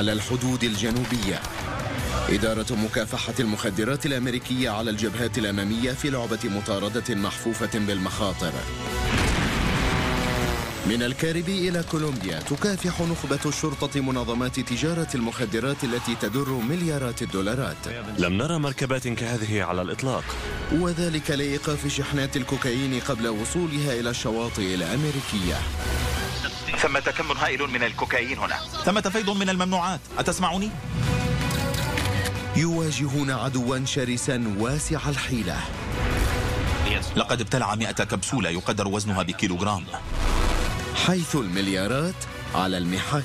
على الحدود الجنوبية. إدارة مكافحة المخدرات الأمريكية على الجبهات الأمامية في لعبة مطاردة محفوفة بالمخاطر. من الكاريبي إلى كولومبيا تكافح نخبة الشرطة منظمات تجارة المخدرات التي تدر مليارات الدولارات. لم نرى مركبات كهذه على الإطلاق. وذلك لإيقاف شحنات الكوكايين قبل وصولها إلى الشواطئ الأمريكية. ثمة كم هائل من الكوكايين هنا. ثمة فيض من الممنوعات. أتسمعني؟ يواجهون عدوا شرسا واسع الحيلة. لقد ابتلع مئة كبسولة يقدر وزنها بكيلوغرام. حيث المليارات على المحك.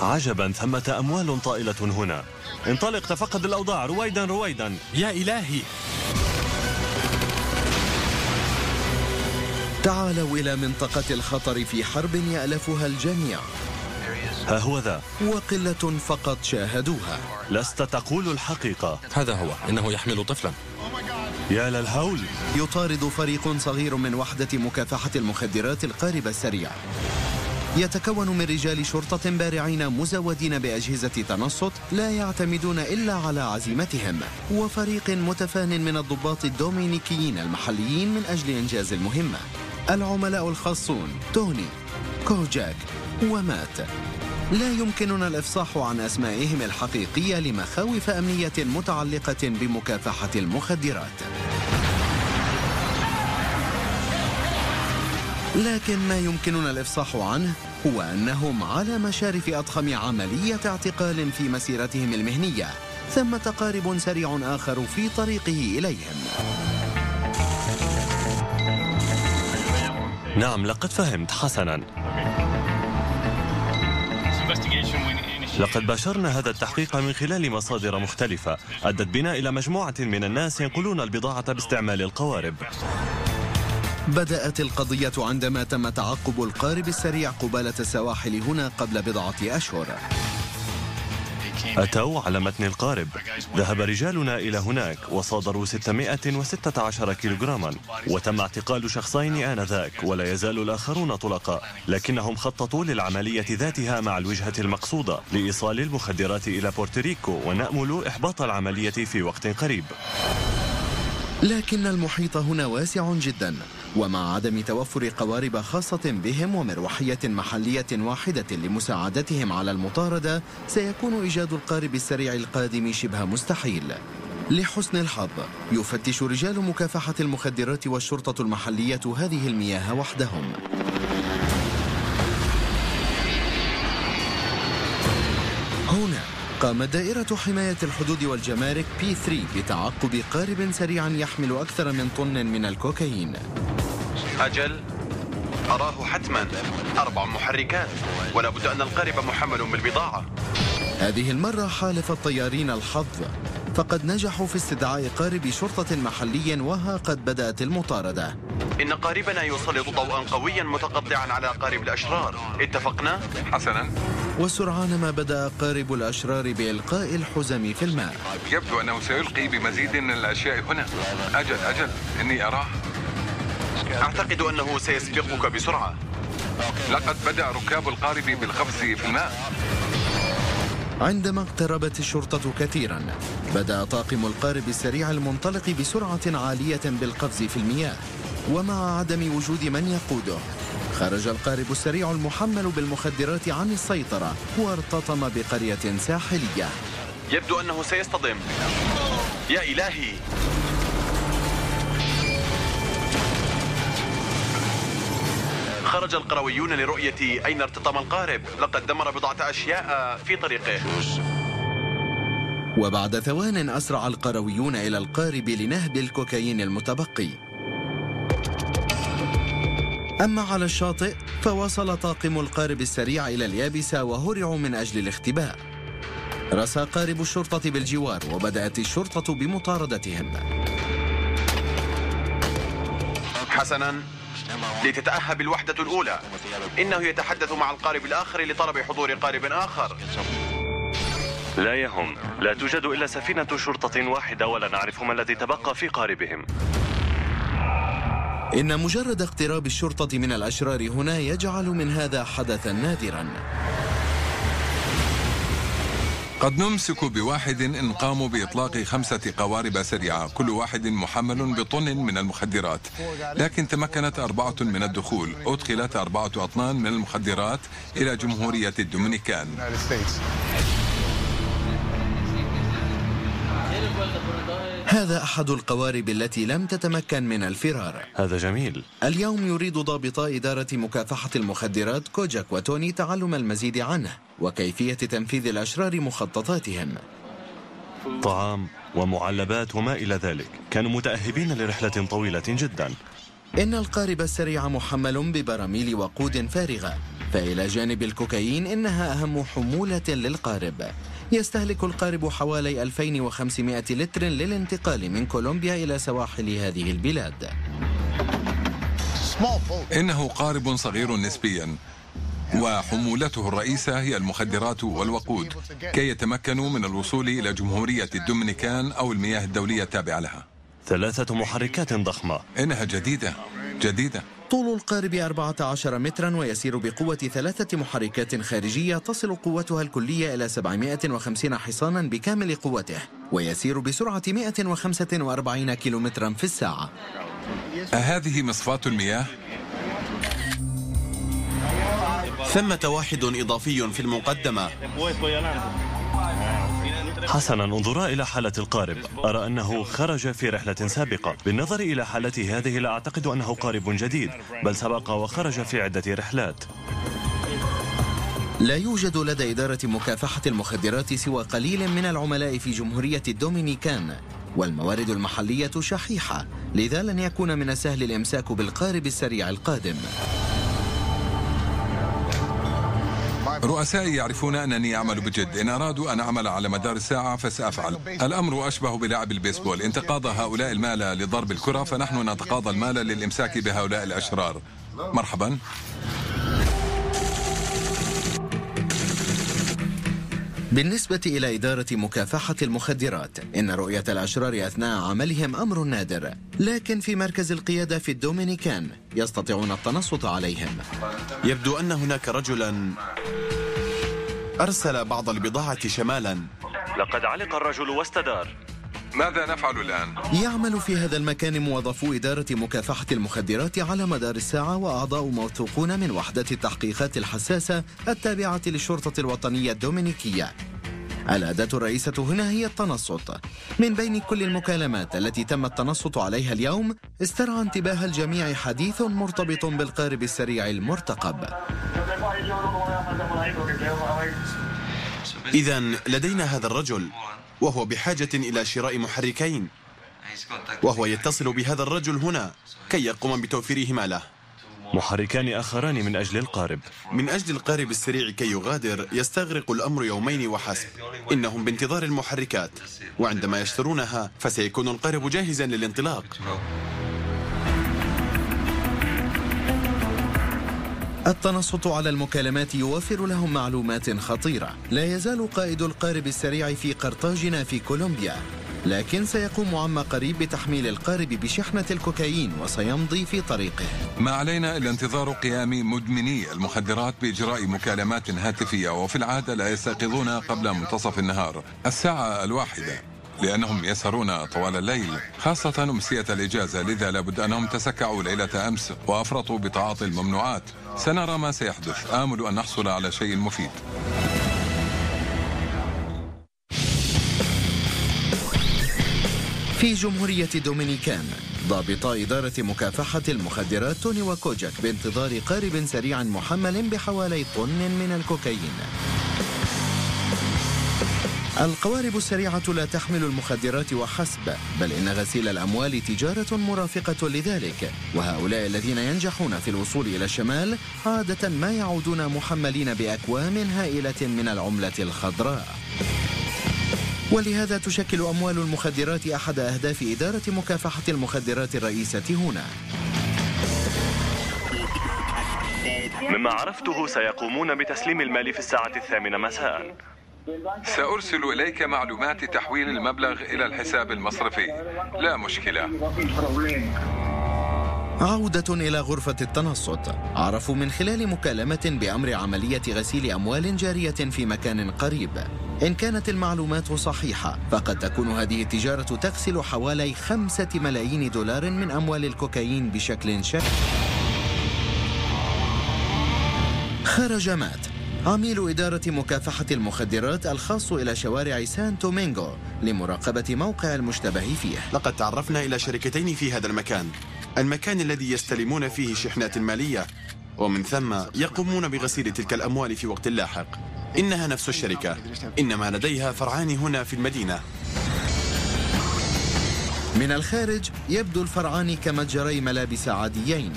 عجبا ثمة أموال طائلة هنا. انطلق تفقد الأوضاع رويدا رويدا. يا إلهي! تعالوا إلى منطقة الخطر في حرب يألفها الجميع. ها هو ذا. وقلة فقط شاهدوها. لست تقول الحقيقة. هذا هو. إنه يحمل طفلا. يا للهول. يطارد فريق صغير من وحدة مكافحة المخدرات القارب السريع. يتكون من رجال شرطة بارعين مزودين بأجهزة تنصت لا يعتمدون إلا على عزيمتهم. وفريق متفان من الضباط الدومينيكيين المحليين من أجل إنجاز المهمة. العملاء الخاصون توني كوجاك ومات. لا يمكننا الإفصاح عن أسمائهم الحقيقية لمخاوف أمنية متعلقة بمكافحة المخدرات. لكن ما يمكننا الإفصاح عنه هو أنهم على مشارف أضخم عملية اعتقال في مسيرتهم المهنية ثمة قارب سريع آخر في طريقه إليهم. نعم لقد فهمت حسنا. لقد باشرنا هذا التحقيق من خلال مصادر مختلفة. أدت بنا إلى مجموعة من الناس ينقلون البضاعة باستعمال القوارب. بدأت القضية عندما تم تعقب القارب السريع قبالة السواحل هنا قبل بضعة أشهر. أتوا على متن القارب. ذهب رجالنا إلى هناك وصادروا 616 كيلوغراما. وتم اعتقال شخصين آنذاك ولا يزال الآخرون طلقاء. لكنهم خططوا للعملية ذاتها مع الوجهة المقصودة لإيصال المخدرات إلى بورتوريكو ونأمل إحباط العملية في وقت قريب. لكن المحيط هنا واسع جدا. ومع عدم توفر قوارب خاصة بهم ومروحية محلية واحدة لمساعدتهم على المطاردة سيكون إيجاد القارب السريع القادم شبه مستحيل. لحسن الحظ يفتش رجال مكافحة المخدرات والشرطة المحلية هذه المياه وحدهم. هنا قامت دائرة حماية الحدود والجمارك بي 3 بتعقب قارب سريع يحمل أكثر من طن من الكوكايين. أجل أراه حتما أربع محركات ولا بد أن القارب محمل بالبضاعة. هذه المرة حالف الطيارين الحظ فقد نجحوا في استدعاء قارب شرطة محلي وها قد بدأت المطاردة. إن قاربنا يسلط ضوءا قويا متقطعا على قارب الأشرار. اتفقنا؟ حسنا. وسرعان ما بدأ قارب الأشرار بإلقاء الحزم في الماء. يبدو أنه سيلقي بمزيد من الأشياء هنا. أجل أجل إني أراه. أعتقد أنه سيسبقك بسرعة. لقد بدأ ركاب القارب بالقفز في الماء. عندما اقتربت الشرطة كثيرا بدأ طاقم القارب السريع المنطلق بسرعة عالية بالقفز في المياه. ومع عدم وجود من يقوده خرج القارب السريع المحمل بالمخدرات عن السيطرة وارتطم بقرية ساحلية. يبدو أنه سيصطدم. يا إلهي! خرج القرويون لرؤية أين ارتطم القارب. لقد دمر بضعة أشياء في طريقه. وبعد ثوان أسرع القرويون إلى القارب لنهب الكوكايين المتبقي. أما على الشاطئ فوصل طاقم القارب السريع إلى اليابسة وهرعوا من أجل الاختباء. رسى قارب الشرطة بالجوار وبدأت الشرطة بمطاردتهم. حسنا. لتتأهب الوحدة الأولى. إنه يتحدث مع القارب الآخر لطلب حضور قارب آخر. لا يهم. لا توجد إلا سفينة شرطة واحدة ولا نعرف ما الذي تبقى في قاربهم. إن مجرد اقتراب الشرطة من الأشرار هنا يجعل من هذا حدثا نادرا. قد نمسك بواحد إن قاموا بإطلاق خمسة قوارب سريعة كل واحد محمل بطن من المخدرات. لكن تمكنت أربعة من الدخول أدخلت أربعة أطنان من المخدرات إلى جمهورية الدومينيكان. هذا أحد القوارب التي لم تتمكن من الفرار. هذا جميل. اليوم يريد ضابطا إدارة مكافحة المخدرات كوجاك وتوني تعلم المزيد عنه وكيفية تنفيذ الأشرار مخططاتهم. طعام ومعلبات وما إلى ذلك. كانوا متأهبين لرحلة طويلة جدا. إن القارب السريع محمل ببراميل وقود فارغة فإلى جانب الكوكايين إنها أهم حمولة للقارب. يستهلك القارب حوالي 2500 لتر للانتقال من كولومبيا إلى سواحل هذه البلاد. إنه قارب صغير نسبيا وحمولته الرئيسة هي المخدرات والوقود كي يتمكنوا من الوصول إلى جمهورية الدومينيكان أو المياه الدولية التابعة لها. ثلاثة محركات ضخمة. إنها جديدة جديدة. طول القارب 14 مترا ويسير بقوة ثلاثة محركات خارجية تصل قوتها الكلية إلى 750 حصانا بكامل قوته ويسير بسرعة 145 كيلومترا في الساعة أهذه مصفاة المياه؟ ثمة واحد إضافي في المقدمة حسنا انظرا إلى حالة القارب. أرى أنه خرج في رحلة سابقة. بالنظر إلى حالته هذه لا أعتقد أنه قارب جديد بل سبق وخرج في عدة رحلات. لا يوجد لدى إدارة مكافحة المخدرات سوى قليل من العملاء في جمهورية الدومينيكان والموارد المحلية شحيحة لذا لن يكون من السهل الإمساك بالقارب السريع القادم. رؤسائي يعرفون أنني أعمل بجد. إن أرادوا أن أعمل على مدار الساعة فسأفعل. الأمر أشبه بلعب البيسبول. إن تقاضى هؤلاء المال لضرب الكرة فنحن نتقاضى المال للإمساك بهؤلاء الأشرار. مرحبا. بالنسبة إلى إدارة مكافحة المخدرات إن رؤية الأشرار أثناء عملهم أمر نادر. لكن في مركز القيادة في الدومينيكان يستطيعون التنصت عليهم. يبدو أن هناك رجلا أرسل بعض البضاعة شمالا. لقد علق الرجل واستدار. ماذا نفعل الآن؟ يعمل في هذا المكان موظفو إدارة مكافحة المخدرات على مدار الساعة وأعضاء موثوقون من وحدة التحقيقات الحساسة التابعة للشرطة الوطنية الدومينيكية. الأداة الرئيسة هنا هي التنصت. من بين كل المكالمات التي تم التنصت عليها اليوم استرعى انتباه الجميع حديث مرتبط بالقارب السريع المرتقب. إذا لدينا هذا الرجل. وهو بحاجة إلى شراء محركين. وهو يتصل بهذا الرجل هنا كي يقوم بتوفيرهما له. محركان آخران من أجل القارب. من أجل القارب السريع كي يغادر يستغرق الأمر يومين وحسب. إنهم بانتظار المحركات وعندما يشترونها فسيكون القارب جاهزا للانطلاق. التنصت على المكالمات يوفر لهم معلومات خطيرة. لا يزال قائد القارب السريع في قرطاجنا في كولومبيا. لكن سيقوم عما قريب بتحميل القارب بشحنة الكوكايين وسيمضي في طريقه. ما علينا إلا انتظار قيام مدمني المخدرات بإجراء مكالمات هاتفية وفي العادة لا يستيقظون قبل منتصف النهار الساعة الواحدة. لأنهم يسهرون طوال الليل خاصة أمسية الإجازة لذا لابد أنهم تسكعوا ليلة أمس وأفرطوا بتعاطي الممنوعات. سنرى ما سيحدث. آمل أن نحصل على شيء مفيد. في جمهورية دومينيكان ضابطا إدارة مكافحة المخدرات توني وكوجاك بانتظار قارب سريع محمل بحوالي طن من الكوكايين. القوارب السريعة لا تحمل المخدرات وحسب بل إن غسيل الأموال تجارة مرافقة لذلك. وهؤلاء الذين ينجحون في الوصول إلى الشمال عادة ما يعودون محملين بأكوام هائلة من العملة الخضراء. ولهذا تشكل أموال المخدرات أحد أهداف إدارة مكافحة المخدرات الرئيسة هنا. مما عرفته سيقومون بتسليم المال في الساعة الثامنة مساء. سأرسل إليك معلومات تحويل المبلغ إلى الحساب المصرفي. لا مشكلة. عودة إلى غرفة التنصت. عرفوا من خلال مكالمة بأمر عملية غسيل أموال جارية في مكان قريب. إن كانت المعلومات صحيحة فقد تكون هذه التجارة تغسل حوالي خمسة ملايين دولار من أموال الكوكايين بشكل شك خرج مات. عميل إدارة مكافحة المخدرات الخاص إلى شوارع سان تومينغو لمراقبة موقع المشتبه فيه. لقد تعرفنا إلى شركتين في هذا المكان. المكان الذي يستلمون فيه شحنات مالية ومن ثم يقومون بغسيل تلك الأموال في وقت لاحق. إنها نفس الشركة. إنما لديها فرعان هنا في المدينة. من الخارج يبدو الفرعان كمتجري ملابس عاديين.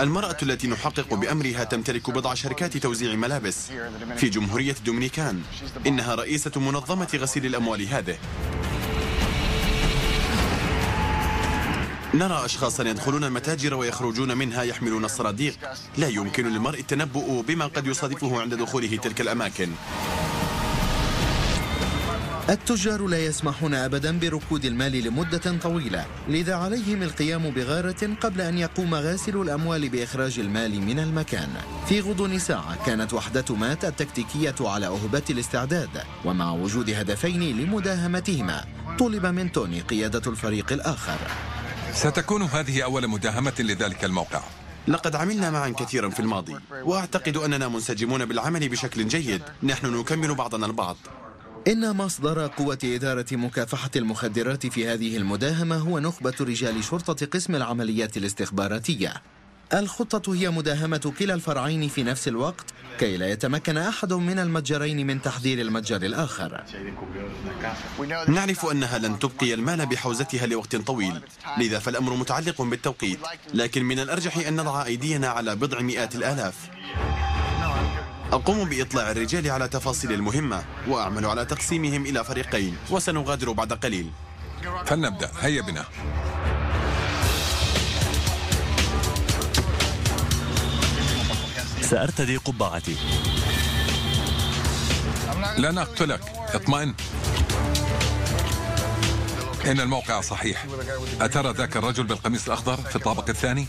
المرأة التي نحقق بأمرها تمتلك بضع شركات توزيع ملابس في جمهورية الدومينيكان. إنها رئيسة منظمة غسيل الأموال هذه. نرى أشخاصا يدخلون المتاجر ويخرجون منها يحملون الصناديق. لا يمكن للمرء التنبؤ بما قد يصادفه عند دخوله تلك الأماكن. التجار لا يسمحون ابدا بركود المال لمدة طويلة لذا عليهم القيام بغارة قبل أن يقوم غاسل الأموال بإخراج المال من المكان. في غضون ساعة كانت وحدة مات التكتيكية على اهبه الاستعداد ومع وجود هدفين لمداهمتهما طلب من توني قيادة الفريق الآخر. ستكون هذه أول مداهمة لذلك الموقع. لقد عملنا معا كثيرا في الماضي وأعتقد أننا منسجمون بالعمل بشكل جيد. نحن نكمل بعضنا البعض. إن مصدر قوة إدارة مكافحة المخدرات في هذه المداهمة هو نخبة رجال شرطة قسم العمليات الاستخباراتية. الخطة هي مداهمة كلا الفرعين في نفس الوقت كي لا يتمكن أحد من المتجرين من تحضير المتجر الآخر. نعرف أنها لن تبقي المال بحوزتها لوقت طويل لذا فالأمر متعلق بالتوقيت لكن من الأرجح أن نضع أيدينا على بضع مئات الآلاف. أقوم بإطلاع الرجال على تفاصيل المهمة وأعمل على تقسيمهم إلى فريقين وسنغادر بعد قليل. فلنبدأ. هيا بنا. سأرتدي قبعتي. لن أقتلك اطمئن. إن الموقع صحيح. أترى ذاك الرجل بالقميص الأخضر في الطابق الثاني؟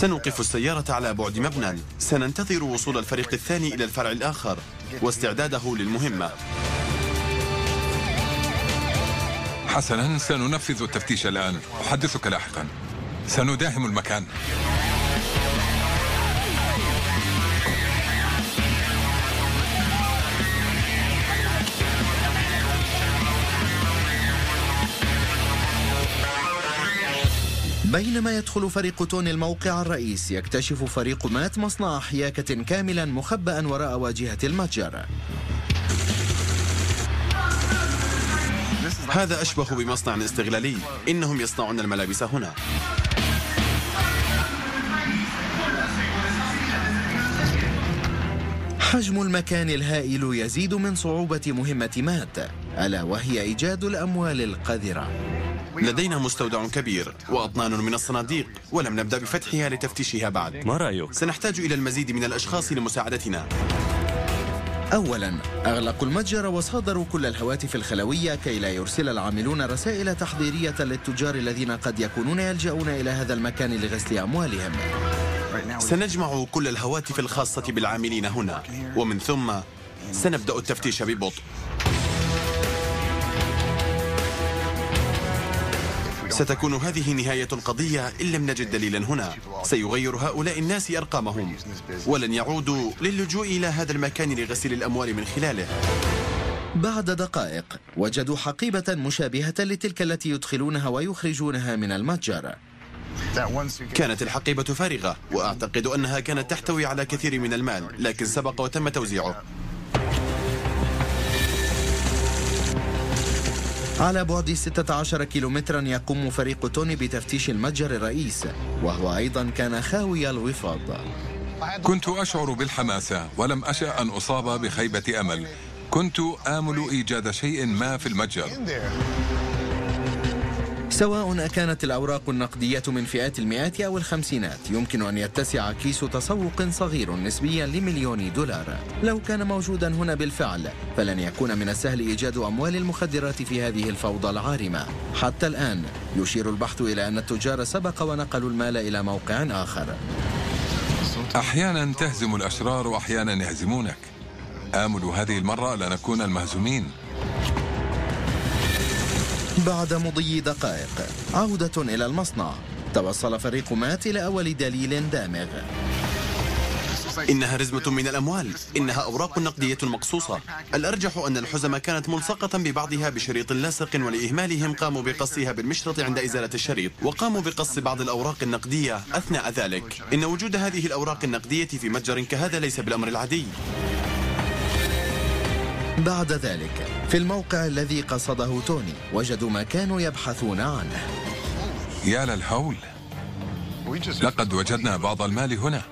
سنوقف السيارة على بعد مبنى. سننتظر وصول الفريق الثاني إلى الفرع الآخر. واستعداده للمهمة. حسنا سننفذ التفتيش الآن. أحدثك لاحقا. سنداهم المكان. بينما يدخل فريق توني الموقع الرئيس يكتشف فريق مات مصنع حياكة كاملا مخبأ وراء واجهة المتجر. هذا أشبه بمصنع استغلالي. إنهم يصنعون الملابس هنا. حجم المكان الهائل يزيد من صعوبة مهمة مات ألا وهي إيجاد الأموال القذرة. لدينا مستودع كبير وأطنان من الصناديق ولم نبدأ بفتحها لتفتيشها بعد. ما رأيك؟ سنحتاج إلى المزيد من الأشخاص لمساعدتنا. أولا أغلقوا المتجر وصادروا كل الهواتف الخلوية كي لا يرسل العاملون رسائل تحضيرية للتجار الذين قد يكونون يلجؤون إلى هذا المكان لغسل أموالهم. سنجمع كل الهواتف الخاصة بالعاملين هنا ومن ثم سنبدأ التفتيش ببطء. ستكون هذه نهاية القضية إن لم نجد دليلا هنا. سيغير هؤلاء الناس أرقامهم. ولن يعودوا للجوء إلى هذا المكان لغسيل الأموال من خلاله. بعد دقائق وجدوا حقيبة مشابهة لتلك التي يدخلونها ويخرجونها من المتجر. كانت الحقيبة فارغة وأعتقد أنها كانت تحتوي على كثير من المال لكن سبق وتم توزيعه. على بعد 16 كيلومترا يقوم فريق توني بتفتيش المتجر الرئيس وهو أيضا كان خاوي الوفاض. كنت أشعر بالحماسة ولم أشأ أن أصاب بخيبة أمل. كنت آمل إيجاد شيء ما في المتجر. سواء أكانت الأوراق النقدية من فئات المئات أو الخمسينات يمكن أن يتسع كيس تسوق صغير نسبيا لمليون دولار. لو كان موجودا هنا بالفعل فلن يكون من السهل إيجاد أموال المخدرات في هذه الفوضى العارمة. حتى الآن يشير البحث إلى أن التجار سبق ونقلوا المال إلى موقع آخر. أحيانا تهزم الأشرار وأحيانا يهزمونك. آمل هذه المرة لا نكون المهزومين. بعد مضي دقائق. عودة إلى المصنع. توصل فريق مات إلى أول دليل دامغ. إنها رزمة من الأموال. إنها أوراق نقدية مقصوصة. الأرجح أن الحزم كانت ملصقة ببعضها بشريط لاصق ولإهمالهم قاموا بقصها بالمشرط عند إزالة الشريط. وقاموا بقص بعض الأوراق النقدية أثناء ذلك. إن وجود هذه الأوراق النقدية في متجر كهذا ليس بالأمر العادي. بعد ذلك. في الموقع الذي قصده توني وجدوا ما كانوا يبحثون عنه. يا للهول لقد وجدنا بعض المال هنا.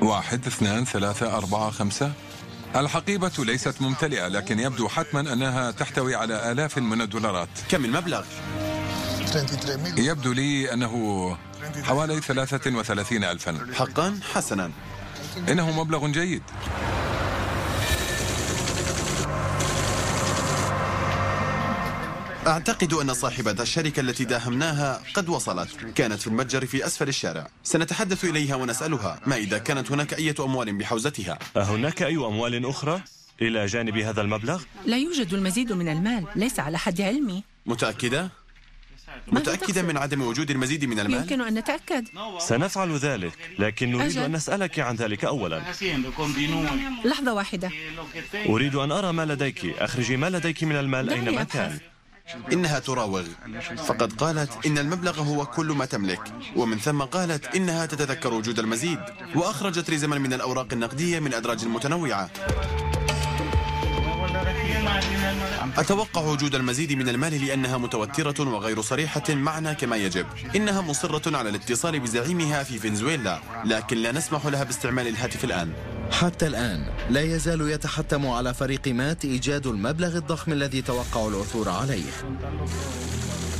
واحد اثنان ثلاثة أربعة خمسة. الحقيبة ليست ممتلئة لكن يبدو حتما أنها تحتوي على آلاف من الدولارات. كم المبلغ؟ يبدو لي أنه حوالي ثلاثة وثلاثين ألفا. حقا؟ حسنا. إنه مبلغ جيد. أعتقد أن صاحبة الشركة التي داهمناها قد وصلت. كانت في المتجر في أسفل الشارع. سنتحدث إليها ونسألها ما إذا كانت هناك أي أموال بحوزتها. أهناك أي أموال أخرى؟ إلى جانب هذا المبلغ؟ لا يوجد المزيد من المال. ليس على حد علمي. متأكدة؟ متأكدة من عدم وجود المزيد من المال؟ يمكن أن نتأكد. سنفعل ذلك لكن نريد أجل. أن نسألك عن ذلك أولا. لحظة واحدة. أريد أن أرى ما لديك. أخرجي ما لديك من المال. أينما. كان إنها تراوغ. فقد قالت إن المبلغ هو كل ما تملك. ومن ثم قالت إنها تتذكر وجود المزيد. وأخرجت رزما من الأوراق النقدية من أدراج متنوعة. أتوقع وجود المزيد من المال لأنها متوترة وغير صريحة معنا كما يجب. إنها مصرة على الاتصال بزعيمها في فنزويلا. لكن لا نسمح لها باستعمال الهاتف الآن. حتى الآن لا يزال يتحتم على فريق مات إيجاد المبلغ الضخم الذي توقعوا العثور عليه.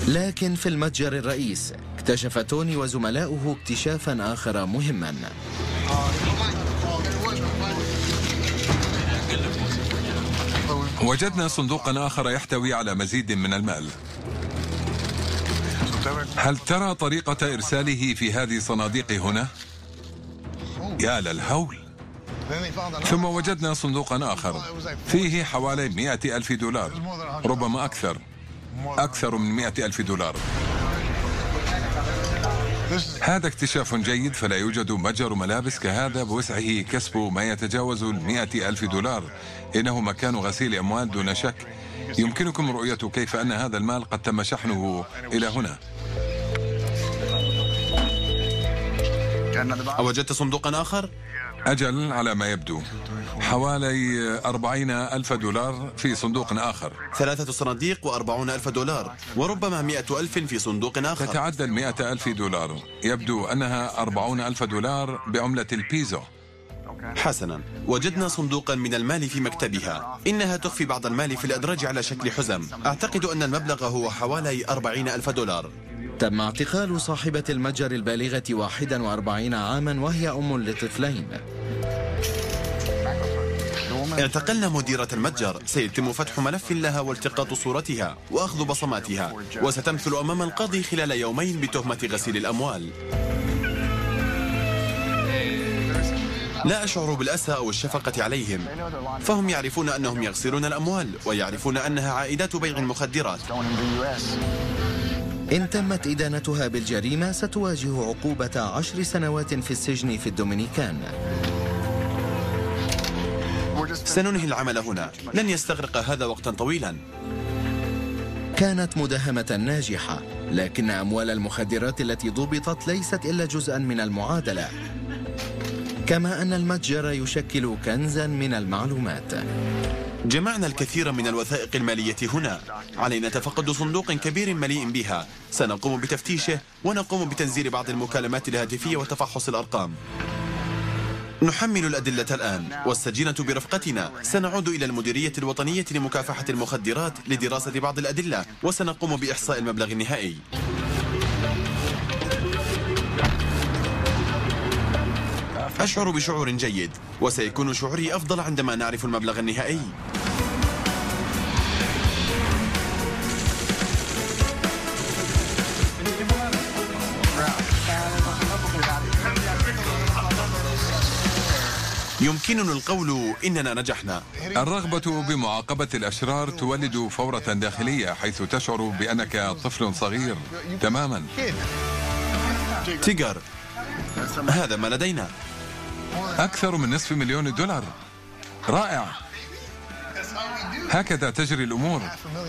لكن في المتجر الرئيس اكتشف توني وزملاؤه اكتشافا آخر مهما. وجدنا صندوقا آخر يحتوي على مزيد من المال. هل ترى طريقة إرساله في هذه الصناديق هنا؟ يا للهول. ثم وجدنا صندوقا آخر. فيه حوالي مئة ألف دولار. ربما أكثر. أكثر من مئة ألف دولار. هذا اكتشاف جيد فلا يوجد متجر ملابس كهذا بوسعه. كسب ما يتجاوز المئة ألف دولار. إنه مكان غسيل أموال دون شك. يمكنكم رؤية كيف أن هذا المال قد تم شحنه إلى هنا. أوجدت صندوقا آخر؟ أجل على ما يبدو. حوالي أربعين ألف دولار في صندوق آخر. ثلاثة صناديق وأربعون ألف دولار وربما مئة ألف في صندوق آخر. تتعدى المئة ألف دولار. يبدو أنها أربعون ألف دولار بعملة البيزو. حسنا. وجدنا صندوقا من المال في مكتبها. إنها تخفي بعض المال في الأدراج على شكل حزم. أعتقد أن المبلغ هو حوالي أربعين ألف دولار. تم اعتقال صاحبة المتجر البالغة 41 عاما وهي أم لطفلين. اعتقلنا مديرة المتجر. سيتم فتح ملف لها والتقاط صورتها وأخذ بصماتها. وستمثل أمام القاضي خلال يومين بتهمة غسيل الأموال. لا أشعر بالأسى أو الشفقة عليهم. فهم يعرفون أنهم يغسلون الأموال ويعرفون أنها عائدات بيع المخدرات. إن تمت إدانتها بالجريمة ستواجه عقوبة عشر سنوات في السجن في الدومينيكان. سننهي العمل هنا. لن يستغرق هذا وقتا طويلا. كانت مداهمة ناجحة لكن أموال المخدرات التي ضبطت ليست إلا جزءا من المعادلة. كما أن المتجر يشكل كنزا من المعلومات. جمعنا الكثير من الوثائق المالية هنا. علينا تفقد صندوق كبير مليء بها. سنقوم بتفتيشه ونقوم بتنزيل بعض المكالمات الهاتفية وتفحص الأرقام. نحمل الأدلة الآن. والسجينة برفقتنا. سنعود إلى المديرية الوطنية لمكافحة المخدرات لدراسة بعض الأدلة وسنقوم بإحصاء المبلغ النهائي. أشعر بشعور جيد وسيكون شعوري أفضل عندما نعرف المبلغ النهائي. يمكننا القول إننا نجحنا. الرغبة بمعاقبة الأشرار تولد فورة داخلية حيث تشعر بأنك طفل صغير تماما. تيجر هذا ما لدينا. أكثر من نصف مليون دولار. رائع. هكذا تجري الأمور.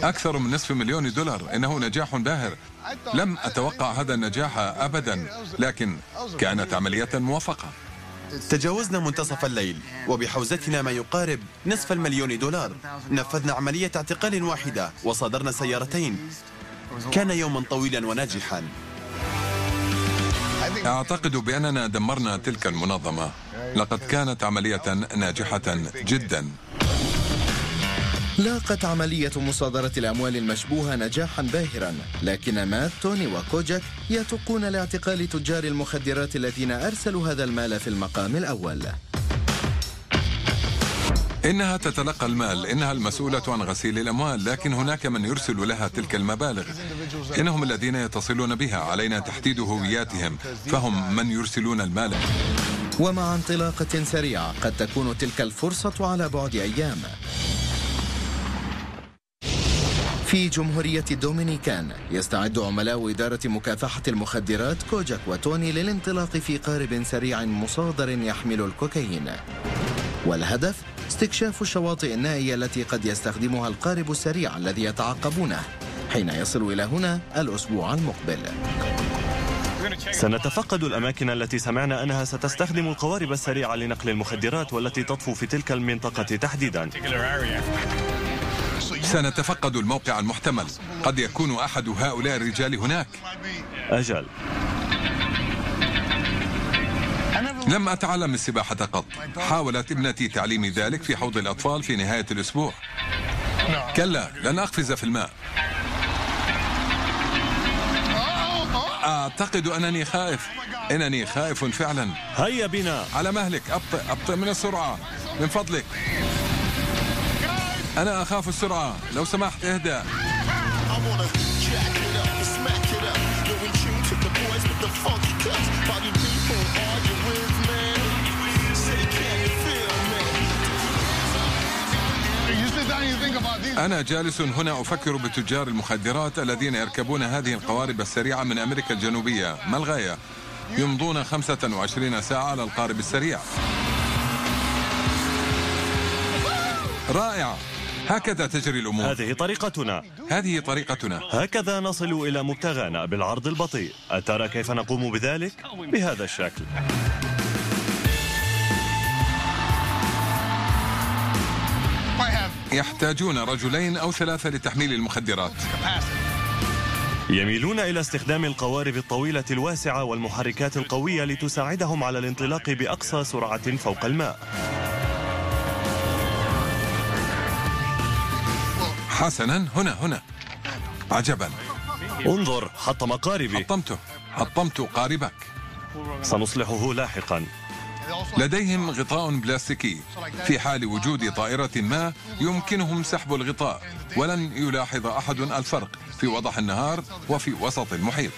أكثر من نصف مليون دولار. إنه نجاح باهر. لم أتوقع هذا النجاح أبدا. لكن كانت عملية موفقة. تجاوزنا منتصف الليل وبحوزتنا ما يقارب نصف المليون دولار. نفذنا عملية اعتقال واحدة وصادرنا سيارتين. كان يوما طويلا وناجحا. أعتقد بأننا دمرنا تلك المنظمة. لقد كانت عملية ناجحة جدا. لاقت عملية مصادرة الأموال المشبوهة نجاحا باهرا لكن مات توني وكوجاك يتقون لاعتقال تجار المخدرات الذين أرسلوا هذا المال في المقام الأول. إنها تتلقى المال إنها المسؤولة عن غسيل الأموال لكن هناك من يرسل لها تلك المبالغ. إنهم الذين يتصلون بها علينا تحديد هوياتهم فهم من يرسلون المال. ومع انطلاقة سريعة قد تكون تلك الفرصة على بعد أيام. في جمهورية الدومينيكان يستعد عملاء إدارة مكافحة المخدرات كوجاك وتوني للانطلاق في قارب سريع مصادر يحمل الكوكايين. والهدف استكشاف الشواطئ النائية التي قد يستخدمها القارب السريع الذي يتعقبونه حين يصل إلى هنا الأسبوع المقبل. سنتفقد الأماكن التي سمعنا أنها ستستخدم القوارب السريعة لنقل المخدرات والتي تطفو في تلك المنطقة تحديدا. سنتفقد الموقع المحتمل. قد يكون أحد هؤلاء الرجال هناك. أجل. لم أتعلم السباحة قط. حاولت ابنتي تعليمي ذلك في حوض الأطفال في نهاية الأسبوع. كلا لن أقفز في الماء. أعتقد أنني خائف. إنني خائف فعلا. هيا بنا. على مهلك. أبطئ أبطئ من السرعة. من فضلك. أنا أخاف السرعة. لو سمحت اهدأ. أنا جالس هنا أفكر بتجار المخدرات الذين يركبون هذه القوارب السريعة من أمريكا الجنوبية. ما الغاية؟ يمضون 25 ساعة على القارب السريع. رائع. هكذا تجري الأمور. هذه طريقتنا. هذه طريقتنا. هكذا نصل إلى مبتغانا بالعرض البطيء. أترى كيف نقوم بذلك؟ بهذا الشكل. يحتاجون رجلين أو ثلاثة لتحميل المخدرات. يميلون إلى استخدام القوارب الطويلة الواسعة والمحركات القوية لتساعدهم على الانطلاق بأقصى سرعة فوق الماء. حسنا هنا هنا. عجبا. انظر حطم قاربي حطمته حطمت قاربك سنصلحه لاحقا. لديهم غطاء بلاستيكي في حال وجود طائرة ما يمكنهم سحب الغطاء ولن يلاحظ أحد الفرق في وضح النهار وفي وسط المحيط.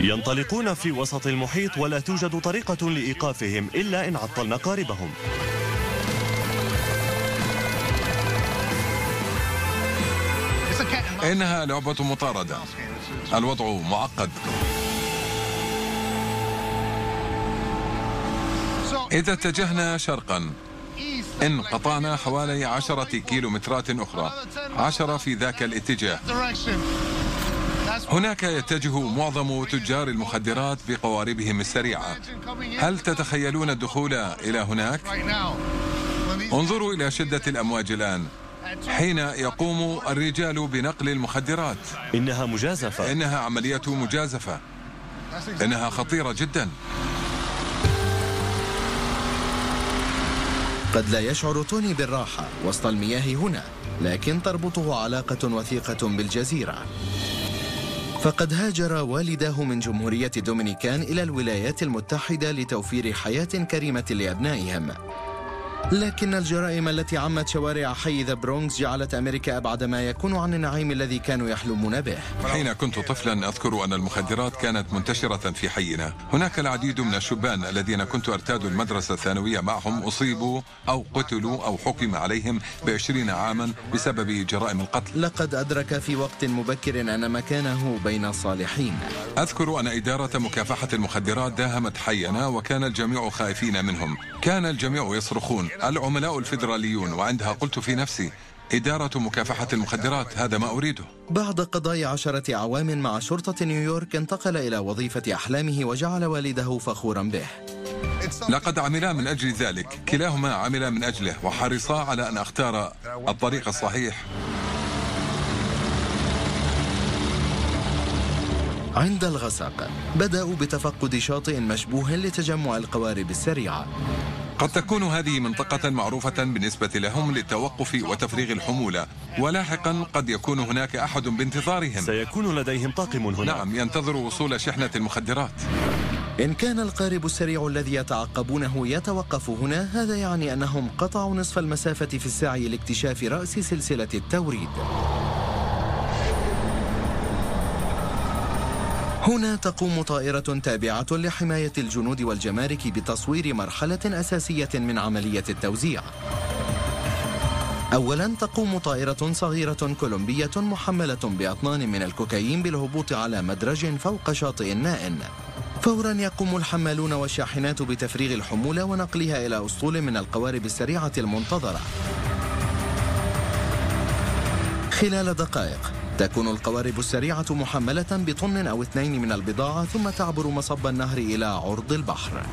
ينطلقون في وسط المحيط ولا توجد طريقة لإيقافهم إلا إن عطلنا قاربهم. إنها لعبة مطاردة. الوضع معقد. إذا اتجهنا شرقا إن قطعنا حوالي عشرة كيلومترات أخرى عشرة في ذاك الاتجاه. هناك يتجه معظم تجار المخدرات بقواربهم السريعة. هل تتخيلون الدخول إلى هناك؟ انظروا إلى شدة الأمواج الآن. حين يقوم الرجال بنقل المخدرات. إنها مجازفة. إنها عملية مجازفة. إنها خطيرة جدا. قد لا يشعر توني بالراحة وسط المياه هنا لكن تربطه علاقة وثيقة بالجزيرة. فقد هاجر والداه من جمهورية دومينيكان إلى الولايات المتحدة لتوفير حياة كريمة لأبنائهم. لكن الجرائم التي عمت شوارع حي ذا برونكس جعلت أمريكا أبعد ما يكون عن النعيم الذي كانوا يحلمون به. حين كنت طفلا أذكر أن المخدرات كانت منتشرة في حينا. هناك العديد من الشبان الذين كنت أرتاد المدرسة الثانوية معهم أصيبوا أو قتلوا أو حكم عليهم بعشرين عاما بسبب جرائم القتل. لقد أدرك في وقت مبكر أن مكانه بين الصالحين. أذكر أن إدارة مكافحة المخدرات داهمت حينا وكان الجميع خائفين منهم. كان الجميع يصرخون. العملاء الفيدراليون وعندها قلت في نفسي إدارة مكافحة المخدرات هذا ما أريده. بعد قضاء عشرة أعوام مع شرطة نيويورك انتقل إلى وظيفة أحلامه وجعل والده فخورا به. لقد عملا من أجل ذلك. كلاهما عملا من أجله وحرصا على أن أختار الطريق الصحيح. عند الغسق بدأوا بتفقد شاطئ مشبوه لتجمع القوارب السريعة. قد تكون هذه منطقة معروفة بالنسبة لهم للتوقف وتفريغ الحمولة ولاحقا قد يكون هناك أحد بانتظارهم. سيكون لديهم طاقم هنا. نعم ينتظر وصول شحنة المخدرات. إن كان القارب السريع الذي يتعقبونه يتوقف هنا هذا يعني أنهم قطعوا نصف المسافة في السعي لاكتشاف رأس سلسلة التوريد. هنا تقوم طائرة تابعة لحماية الجنود والجمارك بتصوير مرحلة أساسية من عملية التوزيع. أولا تقوم طائرة صغيرة كولومبية محملة بأطنان من الكوكايين بالهبوط على مدرج فوق شاطئ نائن. فورا يقوم الحمالون والشاحنات بتفريغ الحمولة ونقلها إلى أسطول من القوارب السريعة المنتظرة. خلال دقائق تكون القوارب السريعة محملة بطن أو اثنين من البضاعة ثم تعبر مصب النهر إلى عرض البحر.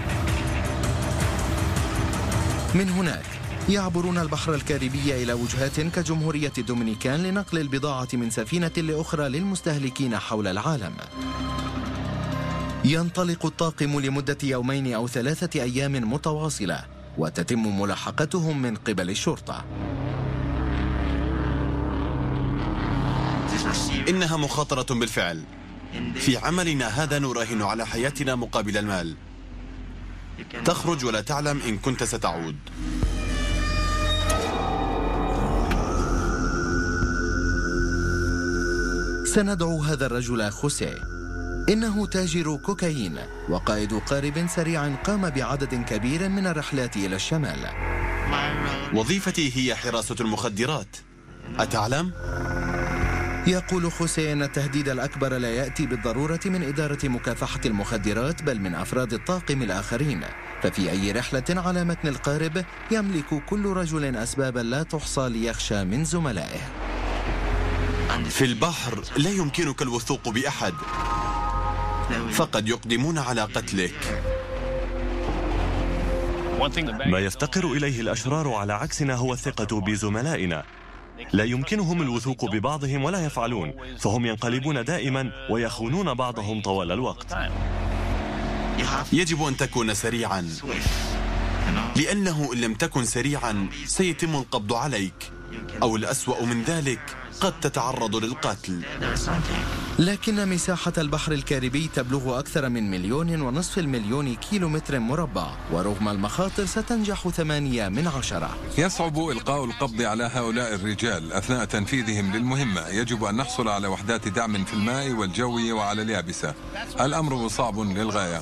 من هناك يعبرون البحر الكاريبي إلى وجهات كجمهورية الدومينيكان لنقل البضاعة من سفينة لأخرى للمستهلكين حول العالم. ينطلق الطاقم لمدة يومين أو ثلاثة أيام متواصلة وتتم ملاحقتهم من قبل الشرطة. إنها مخاطرة بالفعل. في عملنا هذا نراهن على حياتنا مقابل المال. تخرج ولا تعلم إن كنت ستعود. سندعو هذا الرجل خوسيه. إنه تاجر كوكايين وقائد قارب سريع قام بعدد كبير من الرحلات إلى الشمال. وظيفتي هي حراسة المخدرات. أتعلم؟ يقول خوسيه أن التهديد الأكبر لا يأتي بالضرورة من إدارة مكافحة المخدرات بل من أفراد الطاقم الآخرين. ففي أي رحلة على متن القارب يملك كل رجل أسبابا لا تحصى ليخشى من زملائه. في البحر لا يمكنك الوثوق بأحد. فقد يقدمون على قتلك. ما يفتقر إليه الأشرار على عكسنا هو الثقة بزملائنا. لا يمكنهم الوثوق ببعضهم ولا يفعلون فهم ينقلبون دائما ويخونون بعضهم طوال الوقت. يجب أن تكون سريعا. لأنه إن لم تكن سريعا سيتم القبض عليك. أو الأسوأ من ذلك قد تتعرض للقتل. لكن مساحة البحر الكاريبي تبلغ أكثر من مليون ونصف المليون كيلو متر مربع ورغم المخاطر ستنجح ثمانية من عشرة. يصعب إلقاء القبض على هؤلاء الرجال أثناء تنفيذهم للمهمة. يجب أن نحصل على وحدات دعم في الماء والجو وعلى اليابسة. الأمر صعب للغاية.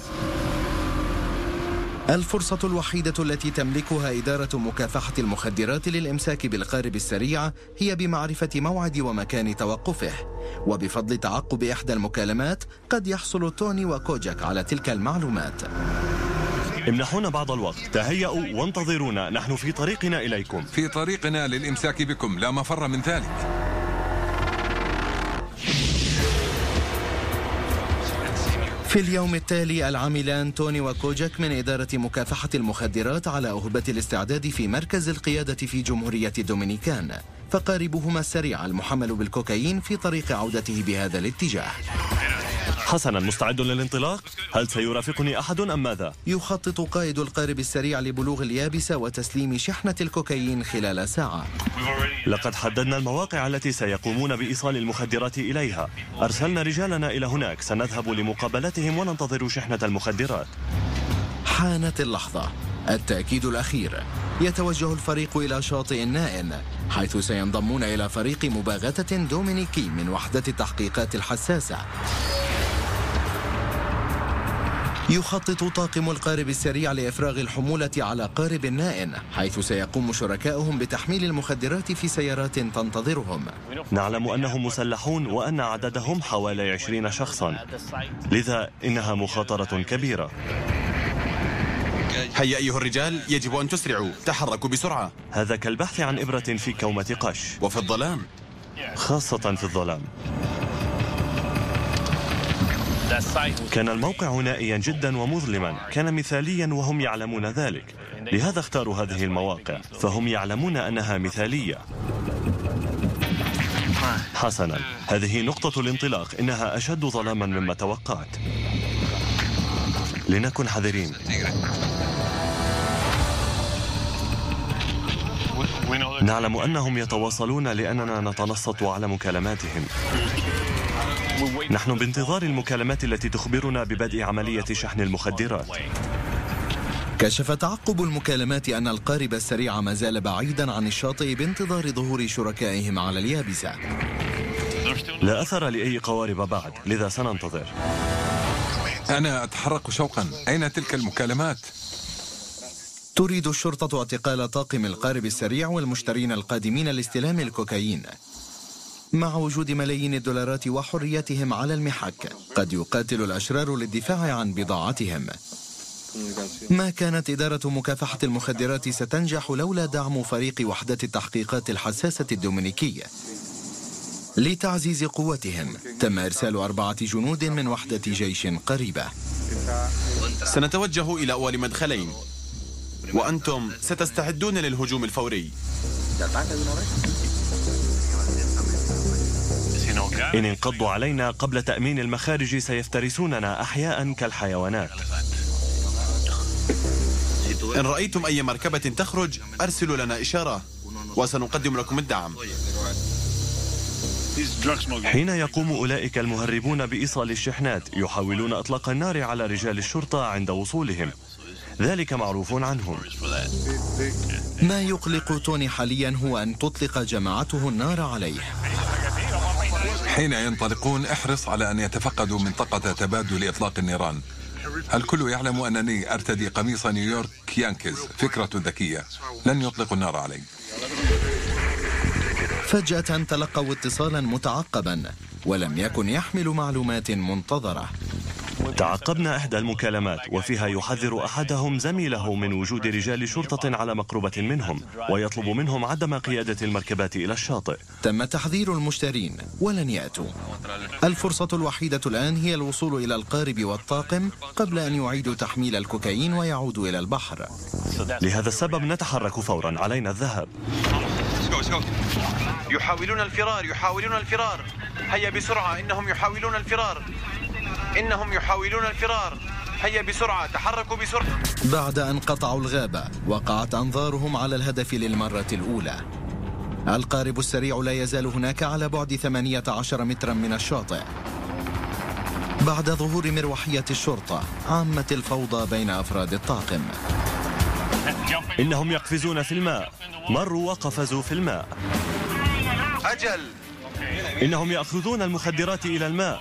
الفرصة الوحيدة التي تملكها إدارة مكافحة المخدرات للإمساك بالقارب السريع هي بمعرفة موعد ومكان توقفه. وبفضل تعقب إحدى المكالمات قد يحصل توني وكوجاك على تلك المعلومات. امنحونا بعض الوقت. تهيأوا وانتظرونا. نحن في طريقنا إليكم. في طريقنا للإمساك بكم. لا مفر من ذلك. في اليوم التالي العاملان توني وكوجاك من إدارة مكافحة المخدرات على أهبة الاستعداد في مركز القيادة في جمهورية الدومينيكان فقاربهما السريع المحمل بالكوكايين في طريق عودته بهذا الاتجاه. حسنا مستعد للانطلاق؟ هل سيرافقني أحد أم ماذا؟ يخطط قائد القارب السريع لبلوغ اليابسة وتسليم شحنة الكوكايين خلال ساعة. لقد حددنا المواقع التي سيقومون بإيصال المخدرات إليها. أرسلنا رجالنا إلى هناك. سنذهب لمقابلتهم وننتظر شحنة المخدرات. حانت اللحظة. التأكيد الأخير. يتوجه الفريق إلى شاطئ النائن حيث سينضمون إلى فريق مباغتة دومينيكي من وحدة التحقيقات الحساسة. يخطط طاقم القارب السريع لإفراغ الحمولة على قارب النائن حيث سيقوم شركائهم بتحميل المخدرات في سيارات تنتظرهم. نعلم أنهم مسلحون وأن عددهم حوالي عشرين شخصا. لذا إنها مخاطرة كبيرة. هيا أيها الرجال يجب أن تسرعوا. تحركوا بسرعة. هذا كالبحث عن إبرة في كومة قش. وفي الظلام. خاصة في الظلام. كان الموقع نائيا جدا ومظلما كان مثاليا وهم يعلمون ذلك. لهذا اختاروا هذه المواقع فهم يعلمون أنها مثالية. حسنا هذه نقطة الانطلاق إنها أشد ظلاما مما توقعت. لنكن حذرين. نعلم أنهم يتواصلون لأننا نتنصت على مكالماتهم نحن بانتظار المكالمات التي تخبرنا ببدء عملية شحن المخدرات. كشف تعقب المكالمات أن القارب السريع ما زال بعيدا عن الشاطئ بانتظار ظهور شركائهم على اليابسة. لا أثر لأي قوارب بعد لذا سننتظر. أنا أتحرك شوقا. أين تلك المكالمات؟ تريد الشرطة اعتقال طاقم القارب السريع والمشترين القادمين لاستلام الكوكايين. مع وجود ملايين الدولارات وحريتهم على المحك قد يقاتل الأشرار للدفاع عن بضاعتهم. ما كانت إدارة مكافحة المخدرات ستنجح لولا دعم فريق وحدة التحقيقات الحساسة الدومينيكية. لتعزيز قوتهم تم إرسال أربعة جنود من وحدة جيش قريبة. سنتوجه إلى أول مدخلين. وأنتم ستستعدون للهجوم الفوري. إن انقضوا علينا قبل تأمين المخارج سيفترسوننا أحياء كالحيوانات. إن رأيتم أي مركبة تخرج أرسلوا لنا إشارة وسنقدم لكم الدعم. حين يقوم أولئك المهربون بإيصال الشحنات يحاولون إطلاق النار على رجال الشرطة عند وصولهم. ذلك معروف عنهم. ما يقلق توني حاليا هو أن تطلق جماعته النار عليه. حين ينطلقون احرص على أن يتفقدوا منطقة تبادل إطلاق النيران. الكل يعلم أنني أرتدي قميص نيويورك يانكيز؟ فكرة ذكية. لن يطلقوا النار علي. فجأة تلقوا اتصالا متعقبا ولم يكن يحمل معلومات منتظرة. تعقبنا إحدى المكالمات وفيها يحذر أحدهم زميله من وجود رجال شرطة على مقربة منهم ويطلب منهم عدم قيادة المركبات إلى الشاطئ. تم تحذير المشترين ولن يأتوا. الفرصة الوحيدة الآن هي الوصول إلى القارب والطاقم قبل أن يعيدوا تحميل الكوكايين ويعودوا إلى البحر. لهذا السبب نتحرك فورا علينا الذهاب. يحاولون الفرار يحاولون الفرار. هيا بسرعة إنهم يحاولون الفرار. إنهم يحاولون الفرار. هيا بسرعة تحركوا بسرعة. بعد أن قطعوا الغابة وقعت أنظارهم على الهدف للمرة الأولى. القارب السريع لا يزال هناك على بعد 18 مترا من الشاطئ. بعد ظهور مروحية الشرطة عامت الفوضى بين أفراد الطاقم. إنهم يقفزون في الماء. مروا وقفزوا في الماء. أجل. إنهم يأخذون المخدرات إلى الماء.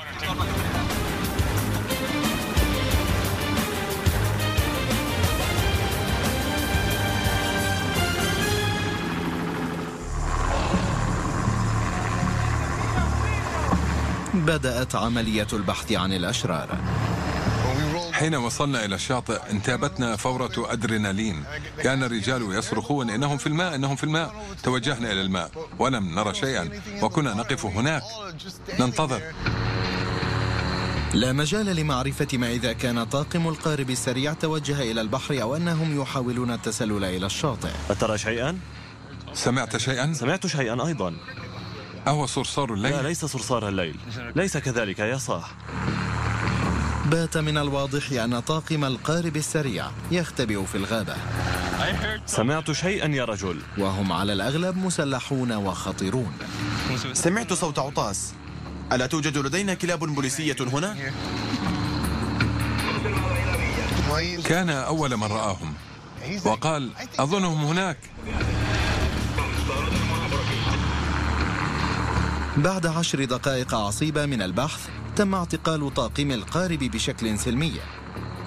بدأت عملية البحث عن الأشرار. حين وصلنا إلى الشاطئ انتابتنا فورة أدرينالين. كان الرجال يصرخون إنهم في الماء إنهم في الماء. توجهنا إلى الماء. ولم نرى شيئا. وكنا نقف هناك. ننتظر. لا مجال لمعرفة ما إذا كان طاقم القارب السريع توجه إلى البحر أو أنهم يحاولون التسلل إلى الشاطئ. أترى شيئا؟ سمعت شيئا؟ سمعت شيئا أيضا. أهو صرصار الليل؟ لا ليس صرصار الليل. ليس كذلك يا صاح. بات من الواضح أن طاقم القارب السريع يختبئ في الغابة. سمعت شيئا يا رجل. وهم على الأغلب مسلحون وخطيرون. سمعت صوت عطاس. ألا توجد لدينا كلاب بوليسية هنا؟ كان أول من رآهم. وقال أظنهم هناك. بعد عشر دقائق عصيبة من البحث تم اعتقال طاقم القارب بشكل سلمي.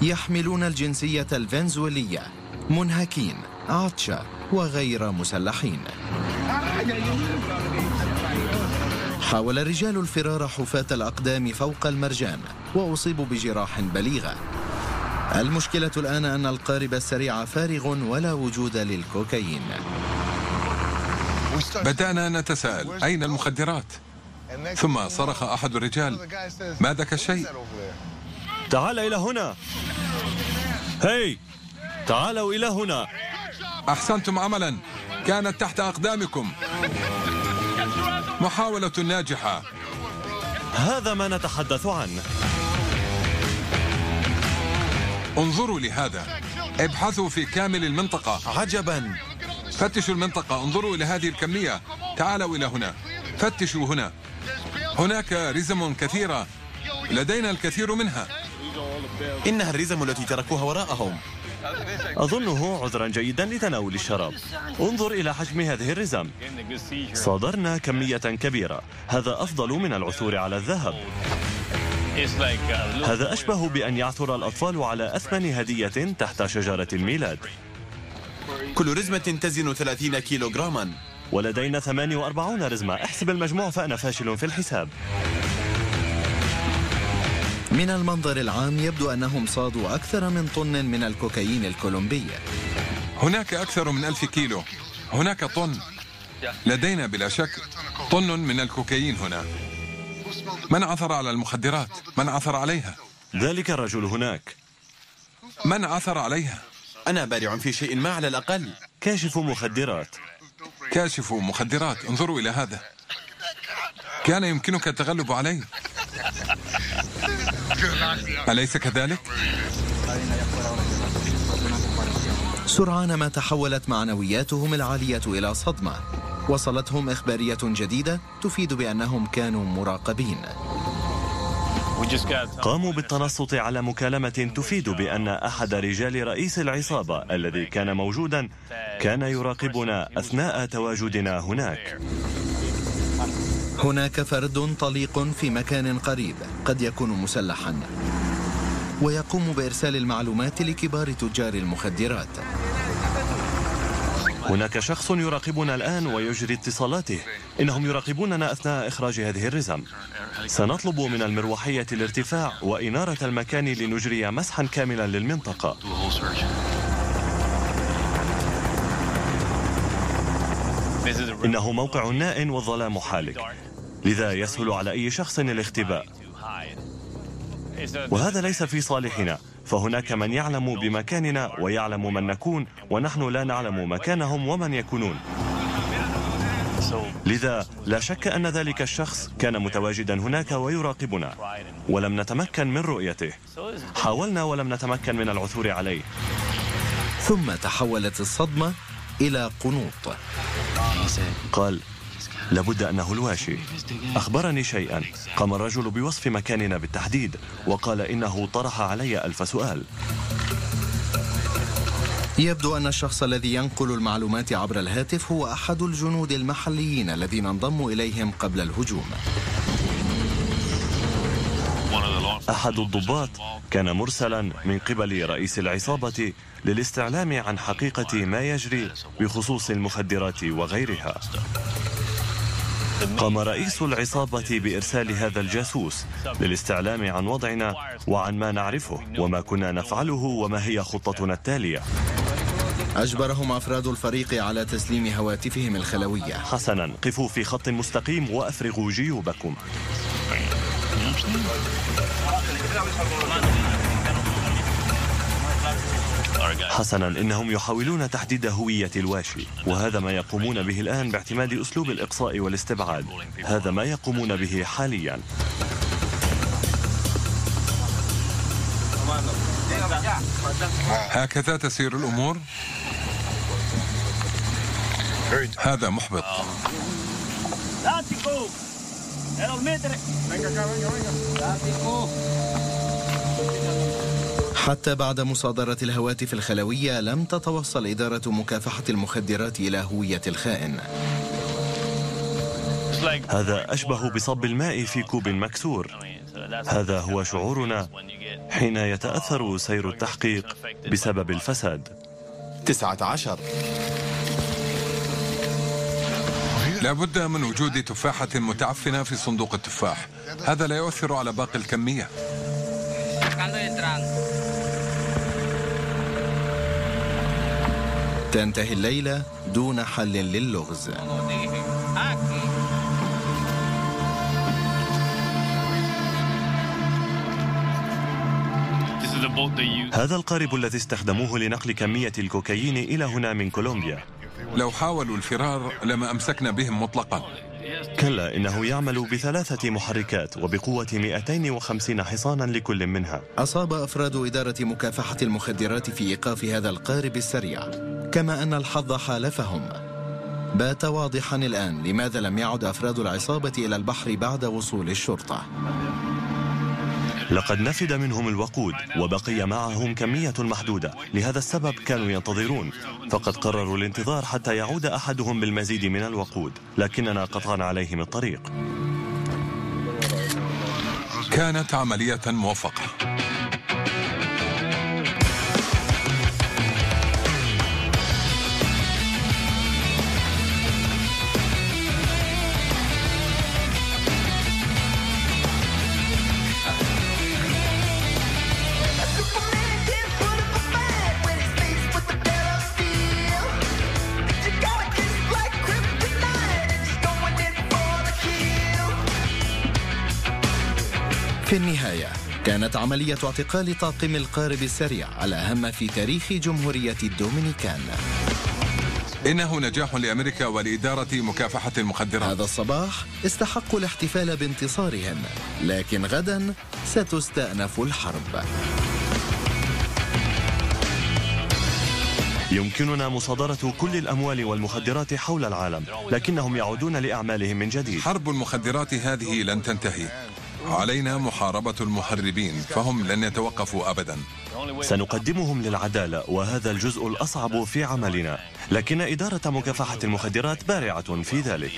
يحملون الجنسية الفنزويلية منهكين عطشة وغير مسلحين. حاول رجال الفرار حفاة الأقدام فوق المرجان وأصيبوا بجراح بليغة. المشكلة الآن أن القارب السريع فارغ ولا وجود للكوكايين. بدأنا نتساءل أين المخدرات؟ ثم صرخ أحد الرجال ما ذاك الشيء تعال إلى هنا. هي تعالوا إلى هنا. أحسنتم عملا كانت تحت أقدامكم. محاولة ناجحة. هذا ما نتحدث عنه. انظروا لهذا. ابحثوا في كامل المنطقة. عجبا. فتشوا المنطقة انظروا إلى هذه الكمية. تعالوا إلى هنا. فتشوا هنا. هناك رزم كثيرة. لدينا الكثير منها. إنها الرزم التي تركوها وراءهم. أظنه عذرا جيدا لتناول الشراب. انظر إلى حجم هذه الرزم. صادرنا كمية كبيرة. هذا أفضل من العثور على الذهب. هذا أشبه بأن يعثر الأطفال على أثمن هدية تحت شجرة الميلاد. كل رزمة تزن 30 كيلوغراما. ولدينا 48 رزمة. احسب المجموع فأنا فاشل في الحساب. من المنظر العام يبدو أنهم صادوا أكثر من طن من الكوكايين الكولومبي هناك أكثر من ألف كيلو. هناك طن. لدينا بلا شك طن من الكوكايين هنا. من عثر على المخدرات؟ من عثر عليها؟ ذلك الرجل هناك. من عثر عليها؟ أنا بارع في شيء ما على الأقل. كاشف مخدرات. كاشف مخدرات. انظروا إلى هذا. كان يمكنك التغلب عليه. أليس كذلك؟ سرعان ما تحولت معنوياتهم العالية إلى صدمة. وصلتهم إخبارية جديدة تفيد بأنهم كانوا مراقبين. قاموا بالتنصت على مكالمة تفيد بأن أحد رجال رئيس العصابة الذي كان موجودا كان يراقبنا أثناء تواجدنا هناك. هناك فرد طليق في مكان قريب قد يكون مسلحا ويقوم بإرسال المعلومات لكبار تجار المخدرات. هناك شخص يراقبنا الآن ويجري اتصالاته. إنهم يراقبوننا أثناء إخراج هذه الرزم. سنطلب من المروحية الارتفاع وإنارة المكان لنجري مسحا كاملا للمنطقة. إنه موقع نائن والظلام حالك. لذا يسهل على أي شخص الاختباء. وهذا ليس في صالحنا. فهناك من يعلم بمكاننا ويعلم من نكون ونحن لا نعلم مكانهم ومن يكونون. لذا لا شك أن ذلك الشخص كان متواجدا هناك ويراقبنا ولم نتمكن من رؤيته. حاولنا ولم نتمكن من العثور عليه. ثم تحولت الصدمة إلى قنوط. قال لابد أنه الواشي أخبرني شيئا. قام الرجل بوصف مكاننا بالتحديد وقال إنه طرح علي ألف سؤال. يبدو أن الشخص الذي ينقل المعلومات عبر الهاتف هو أحد الجنود المحليين الذين انضموا إليهم قبل الهجوم. أحد الضباط كان مرسلا من قبل رئيس العصابة للاستعلام عن حقيقة ما يجري بخصوص المخدرات وغيرها. قام رئيس العصابة بإرسال هذا الجاسوس للاستعلام عن وضعنا وعن ما نعرفه وما كنا نفعله وما هي خطتنا التالية. أجبرهم أفراد الفريق على تسليم هواتفهم الخلوية. حسنا قفوا في خط مستقيم وأفرغوا جيوبكم. حسنا إنهم يحاولون تحديد هوية الواشي وهذا ما يقومون به الآن باعتماد أسلوب الإقصاء والاستبعاد. هذا ما يقومون به حاليا. هكذا تسير الأمور. هذا محبط. حتى بعد مصادرة الهواتف الخلوية لم تتوصل إدارة مكافحة المخدرات إلى هوية الخائن. هذا أشبه بصب الماء في كوب مكسور. هذا هو شعورنا حين يتأثر سير التحقيق بسبب الفساد. تسعة عشر. لابد من وجود تفاحة متعفنة في صندوق التفاح. هذا لا يؤثر على باقي الكمية. تنتهي الليلة دون حل للغز. هذا القارب الذي استخدموه لنقل كمية الكوكايين إلى هنا من كولومبيا. لو حاولوا الفرار لما أمسكنا بهم مطلقا. كلا إنه يعمل بثلاثة محركات وبقوة 250 حصانا لكل منها. أصاب أفراد إدارة مكافحة المخدرات في إيقاف هذا القارب السريع كما أن الحظ حالفهم. بات واضحا الآن لماذا لم يعد أفراد العصابة إلى البحر بعد وصول الشرطة. لقد نفد منهم الوقود وبقي معهم كمية محدودة. لهذا السبب كانوا ينتظرون. فقد قرروا الانتظار حتى يعود أحدهم بالمزيد من الوقود. لكننا قطعنا عليهم الطريق. كانت عملية موفقة. كانت عملية اعتقال طاقم القارب السريع الأهم في تاريخ جمهورية الدومينيكان. إنه نجاح لأمريكا ولإدارة مكافحة المخدرات هذا الصباح استحقوا الاحتفال بانتصارهم لكن غدا ستستأنف الحرب. يمكننا مصادرة كل الأموال والمخدرات حول العالم لكنهم يعودون لأعمالهم من جديد. حرب المخدرات هذه لن تنتهي. علينا محاربة المهربين فهم لن يتوقفوا أبدا. سنقدمهم للعدالة وهذا الجزء الأصعب في عملنا. لكن إدارة مكافحة المخدرات بارعة في ذلك.